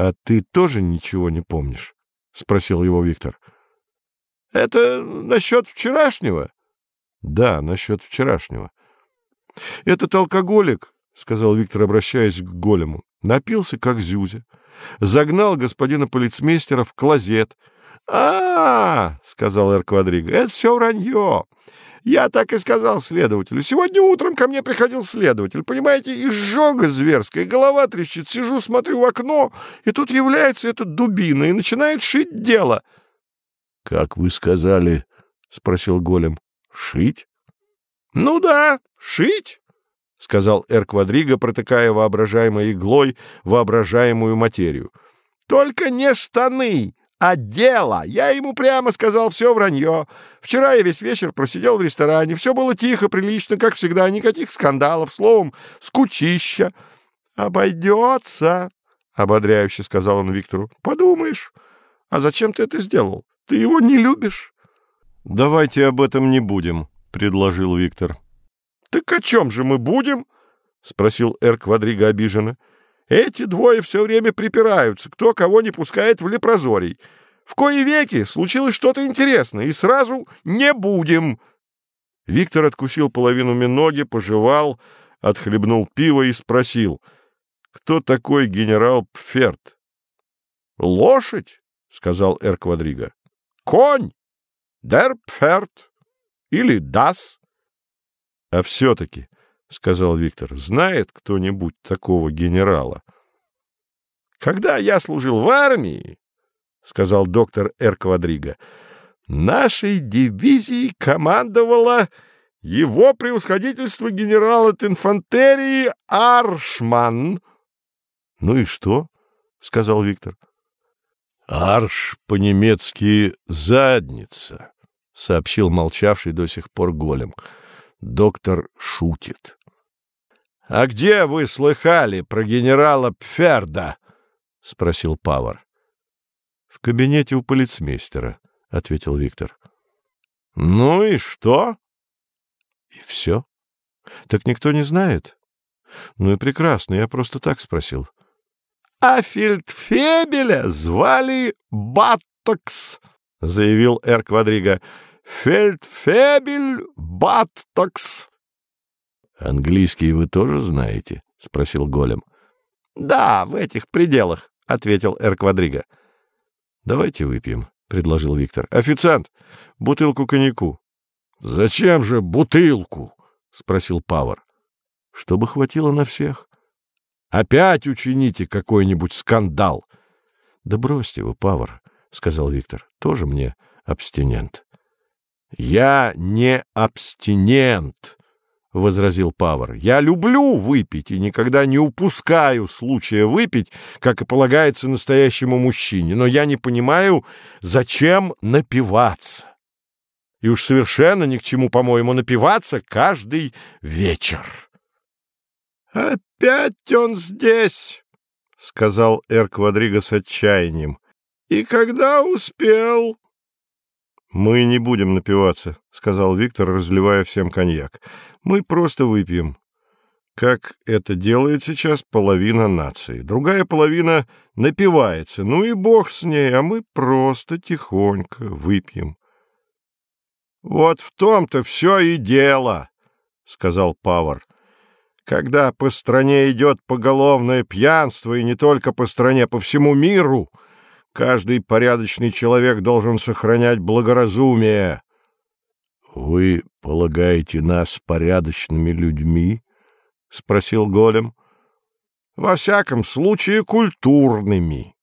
А ты тоже ничего не помнишь? — спросил его Виктор. — Это насчет вчерашнего? — Да, насчет вчерашнего. — Этот алкоголик, — сказал Виктор, обращаясь к голему, — напился, как зюзя, загнал господина полицмейстера в клозет. А — сказал Эр Квадриго, — это все вранье. Я так и сказал следователю. Сегодня утром ко мне приходил следователь. Понимаете, изжога зверская, голова трещит. Сижу, смотрю в окно, и тут является этот дубина и начинает шить дело. — Как вы сказали? — спросил голем. — Шить? — Ну да, шить, — сказал Эр Квадриго, протыкая воображаемой иглой воображаемую материю. — Только не штаны, а дело. Я ему прямо сказал все вранье. Вчера я весь вечер просидел в ресторане. Все было тихо, прилично, как всегда. Никаких скандалов. Словом, скучища. «Обойдется», — ободряюще сказал он Виктору. «Подумаешь, а зачем ты это сделал? Ты его не любишь?» «Давайте об этом не будем», — предложил Виктор. «Так о чем же мы будем?» — спросил Эр Квадриго обиженно. Эти двое все время припираются, кто кого не пускает в лепрозорий. В кои веки случилось что-то интересное, и сразу не будем. Виктор откусил половину миноги, пожевал, отхлебнул пиво и спросил, кто такой генерал Пферт? — Лошадь, — сказал Эр Квадриго. — Конь, дер Пферт или дас. — А все-таки, — сказал Виктор. — Знает кто-нибудь такого генерала? — Когда я служил в армии, — сказал доктор Эр Квадриго, — нашей дивизией командовала его превосходительство генерал от инфантерии Аршман. — Ну и что? — сказал Виктор. — Арш по-немецки «задница», — сообщил молчавший до сих пор голем. Доктор шутит. — А где вы слыхали про генерала Пферда? — спросил Павар. — В кабинете у полицмейстера, — ответил Виктор. — Ну и что? — И все. Так никто не знает? Ну и прекрасно, я просто так спросил. — А фельдфебеля звали Баттокс, — заявил Эр Квадриго. — Фельдфебель Баттокс. Английский вы тоже знаете? — спросил голем. — Да, в этих пределах, — ответил Эр Квадриго. — Давайте выпьем, — предложил Виктор. — Официант, бутылку коньяку. — Зачем же бутылку? — спросил Павар. — Чтобы хватило на всех. — Опять учините какой-нибудь скандал. — Да бросьте вы, Павар, — сказал Виктор. — Тоже мне абстинент. — Я не абстинент, — возразил Павар. — Я люблю выпить и никогда не упускаю случая выпить, как и полагается настоящему мужчине, но я не понимаю, зачем напиваться. И уж совершенно ни к чему, по-моему, напиваться каждый вечер. — Опять он здесь, — сказал Эр Квадриго с отчаянием. — И когда успел? — Мы не будем напиваться, — сказал Виктор, разливая всем коньяк. — Мы просто выпьем. Как это делает сейчас половина нации. Другая половина напивается. Ну и бог с ней, а мы просто тихонько выпьем. — Вот в том-то все и дело, — сказал Павар. — Когда по стране идет поголовное пьянство, и не только по стране, по всему миру, каждый порядочный человек должен сохранять благоразумие. — Вы полагаете нас порядочными людьми? — спросил голем. — Во всяком случае, культурными.